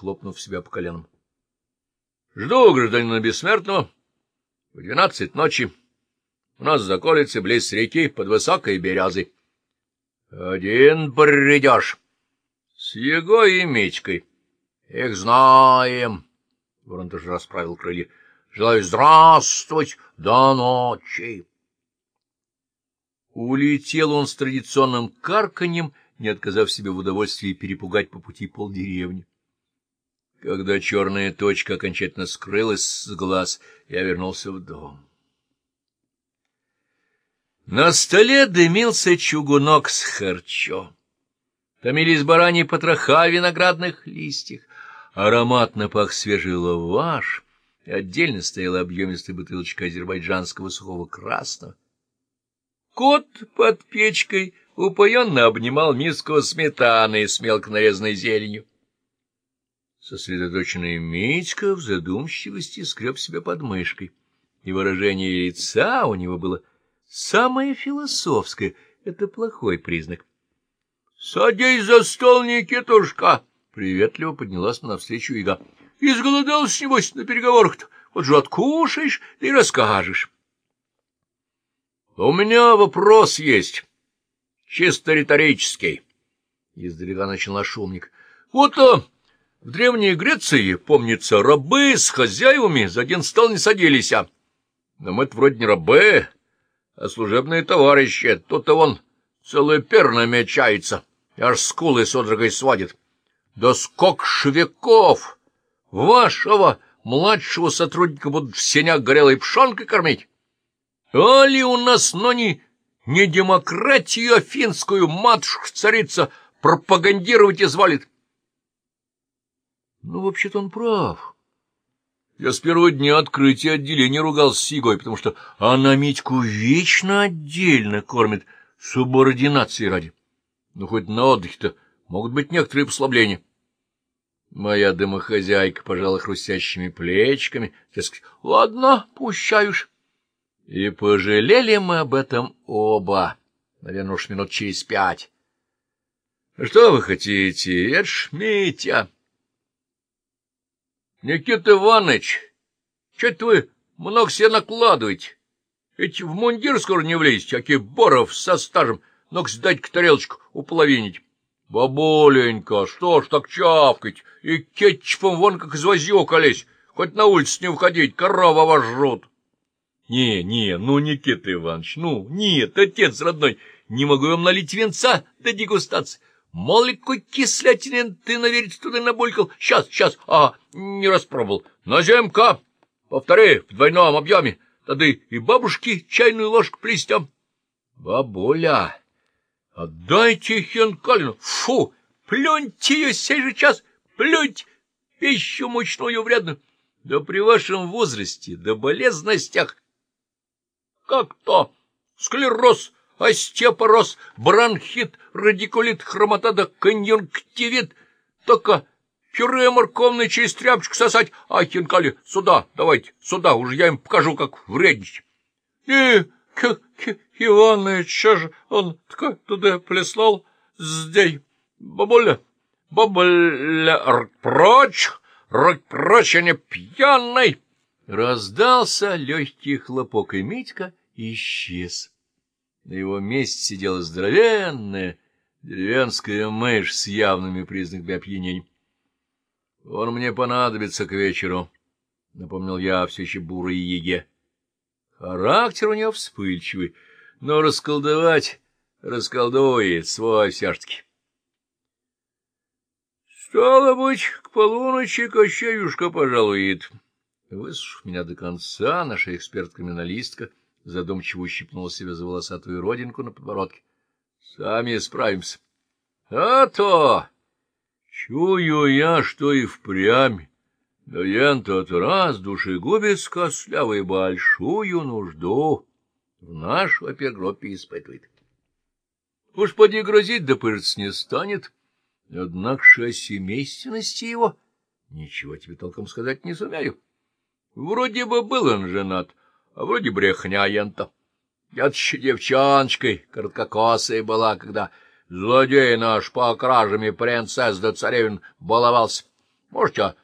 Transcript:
хлопнув себя по коленам. — Жду гражданина Бессмертного в двенадцать ночи. У нас за колицей близ реки под высокой березой. — Один придешь. — С его и Митькой. — Их знаем. Ворон тоже расправил крылья. — Желаю здравствовать до ночи. Улетел он с традиционным карканьем, не отказав себе в удовольствии перепугать по пути полдеревни. Когда черная точка окончательно скрылась с глаз, я вернулся в дом. На столе дымился чугунок с харчо. Томились бараньи потроха в виноградных листьях. Ароматно пах свежий лаваш, и отдельно стояла объемистая бутылочка азербайджанского сухого красного. Кот под печкой упоенно обнимал миску сметаны с мелко нарезанной зеленью. Сосредоточенный Митька в задумчивости скреб себя под мышкой, и выражение лица у него было самое философское. Это плохой признак. — Садись за стол, Никитушка! — приветливо поднялась навстречу Ига. — Изголодался, небось, на переговорах-то. Вот же откушаешь, и расскажешь. — У меня вопрос есть, чисто риторический. Издалека начал наш умник. — Вот а, в Древней Греции, помнится, рабы с хозяевами за один стол не садились, а... Но мы-то вроде не рабы, а служебные товарищи. Тут-то вон целый пер намечается, аж скулы содрогой сводит. Да сколько швеков! Вашего младшего сотрудника будут в сенях горелой пшенкой кормить? Али у нас, но не, не демократию афинскую матушка-царица пропагандировать изволит? Ну, вообще-то он прав. Я с первого дня открытия отделения ругался с Сигой, потому что она Митьку вечно отдельно кормит, субординации ради. Ну, хоть на отдыхе-то могут быть некоторые послабления. Моя домохозяйка пожала хрустящими плечиками, дескать, ладно, пущаюш. И пожалели мы об этом оба, наверное, уж минут через пять. — Что вы хотите? Это ж Митя. — Никита Иванович, что-то вы много себе накладываете. Ведь в мундир скоро не влезете, аки боров со стажем, но-ка сдать к тарелочку уполовинить. Бабуленька, что ж так чавкать? И кетчупом вон как из возьёка хоть на улицу не уходить, корова вас жрут. Не, не, ну, Никита Иванович, ну, нет, отец родной, не могу вам налить венца до дегустации. Мол ли какой кислятины ты, наверное, туда набулькал. Сейчас, сейчас, а, не распробовал. Наземка, повтори, в двойном объеме. Тогда и бабушке чайную ложку плестем. Бабуля, отдайте хинкалину. Фу, плюньте ее сей же час, плюньте пищу мучную вредную. Да при вашем возрасте, да болезнностях. Как то? Склероз остеопороз, бронхит, радикулит, хромотада, конъюнктивит. Только пюре морковное через тряпочку сосать, а хинкали сюда, давайте, сюда, уже я им покажу, как вредничать. И к, к Иванович, же он такой туда плеслал здесь? Бабуля, бабуля, прочь, прочь, а не пьяный! Раздался легкий хлопок, и Митька исчез. На его месте сидела здоровенная деревенская мышь с явными признаками опьянения. — Он мне понадобится к вечеру, — напомнил я все еще бурой еге. Характер у него вспыльчивый, но расколдовать расколдует свой все-таки. Стало быть, к полуночи Кощеюшка пожалует. Выслушав меня до конца, наша эксперт-криминалистка — задумчиво ущипнул себя за волосатую родинку на подбородке. — Сами справимся. — А то! Чую я, что и впрямь. Да ян тот раз душегубец кослявый большую нужду в нашу опергруппе испытывает. Уж поди грозить, да пырц не станет. Однако же о семейственности его ничего тебе толком сказать не сумею. Вроде бы был он женат, а вроде брехня ента. Я еще девчоночкой короткокосой была, когда злодей наш по кражами принцесс да царевин баловался. Можете, а